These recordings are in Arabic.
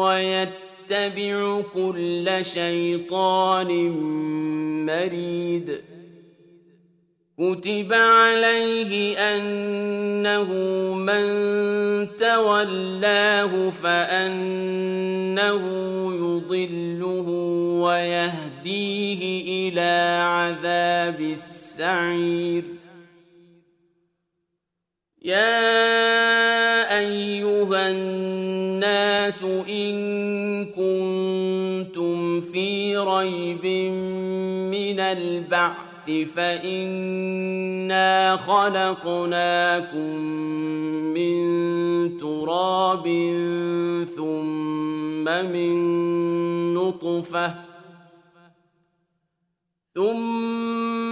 ويتبع كل شيطان مريد. كتب عليه أنه من تولاه فأنه يضله ويهديه إلى عذاب السعير. يا أيها الناس إن كنتم في ريب من البعث فإنا خلقناكم من تراب ثم من نطفة ثم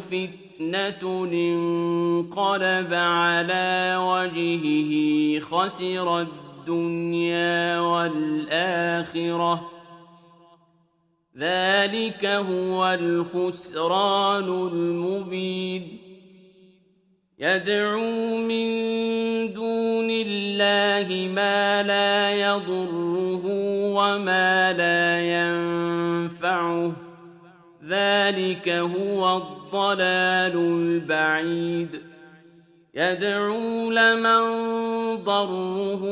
فتنة انقلب على وجهه خسر الدنيا والآخرة ذلك هو الخسران المبين يدعو من دون الله ما لا يضره وما لا ينفعه ذلك هو الضلال البعيد. يدعو لمن ضره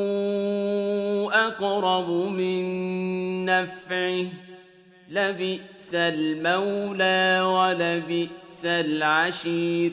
أقرب من نفعه. لبئس المولى ولبئس العشير.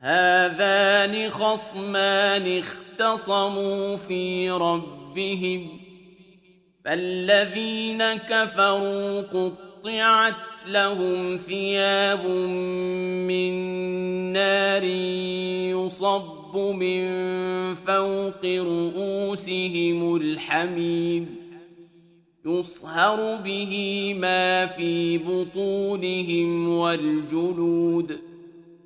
هذان خصمان اختصموا في ربهم فالذين كفروا قطعت لهم ثياب من نار يصب من فوق رؤوسهم الحميم يصهر به ما في بطونهم والجلود.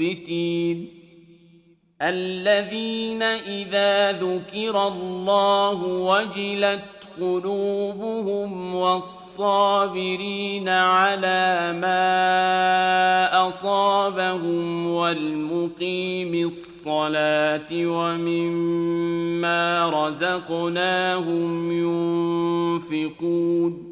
المخبتين الذين إذا ذكر الله وجلت قلوبهم والصابرين على ما أصابهم والمقيم الصلاة ومما رزقناهم ينفقون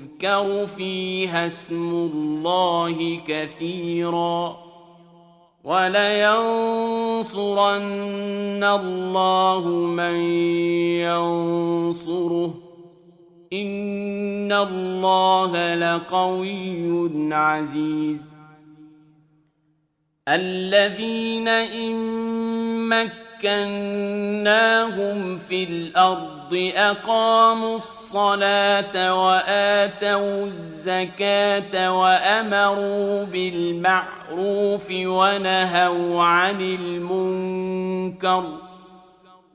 فيها اسم الله كثيرا ولينصرن الله من ينصره إن الله لقوي عزيز الذين إن مكناهم في الأرض أقاموا الصلاة وآتوا الزكاة وأمروا بالمعروف ونهوا عن المنكر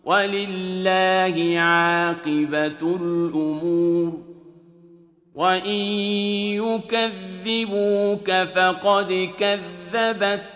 ولله عاقبة الأمور وإن يكذبوك فقد كذبت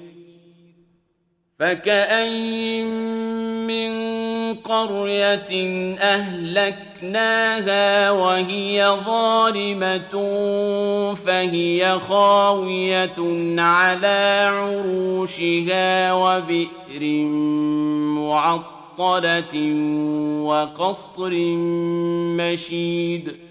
فكأين من قرية أهلكناها وهي ظالمة فهي خاوية على عروشها وبئر معطلة وقصر مشيد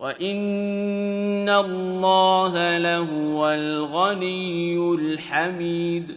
وإن الله لهو الغني الحميد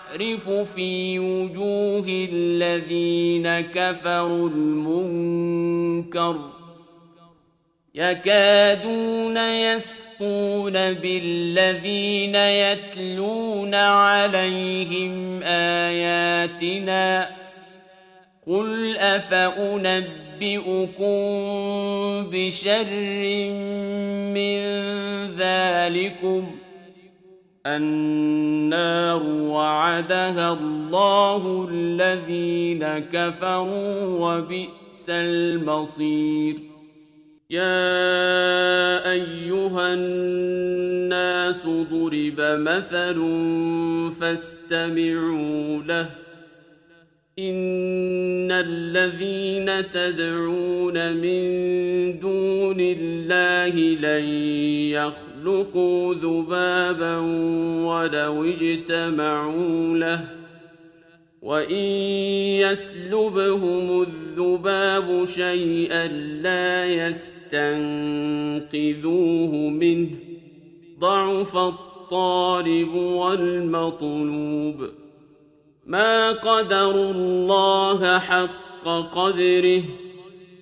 تعرف في وجوه الذين كفروا المنكر يكادون يسقون بالذين يتلون عليهم آياتنا قل افانبئ أنبئكم بشر من ذلكم النار وعدها الله الذين كفروا وبئس المصير. يا أيها الناس ضرب مثل فاستمعوا له. إن الذين تدعون من دون الله لن يخلقوا ذبابا ولو اجتمعوا له وإن يسلبهم الذباب شيئا لا يستنقذوه منه ضعف الطالب والمطلوب ما قدروا الله حق قدره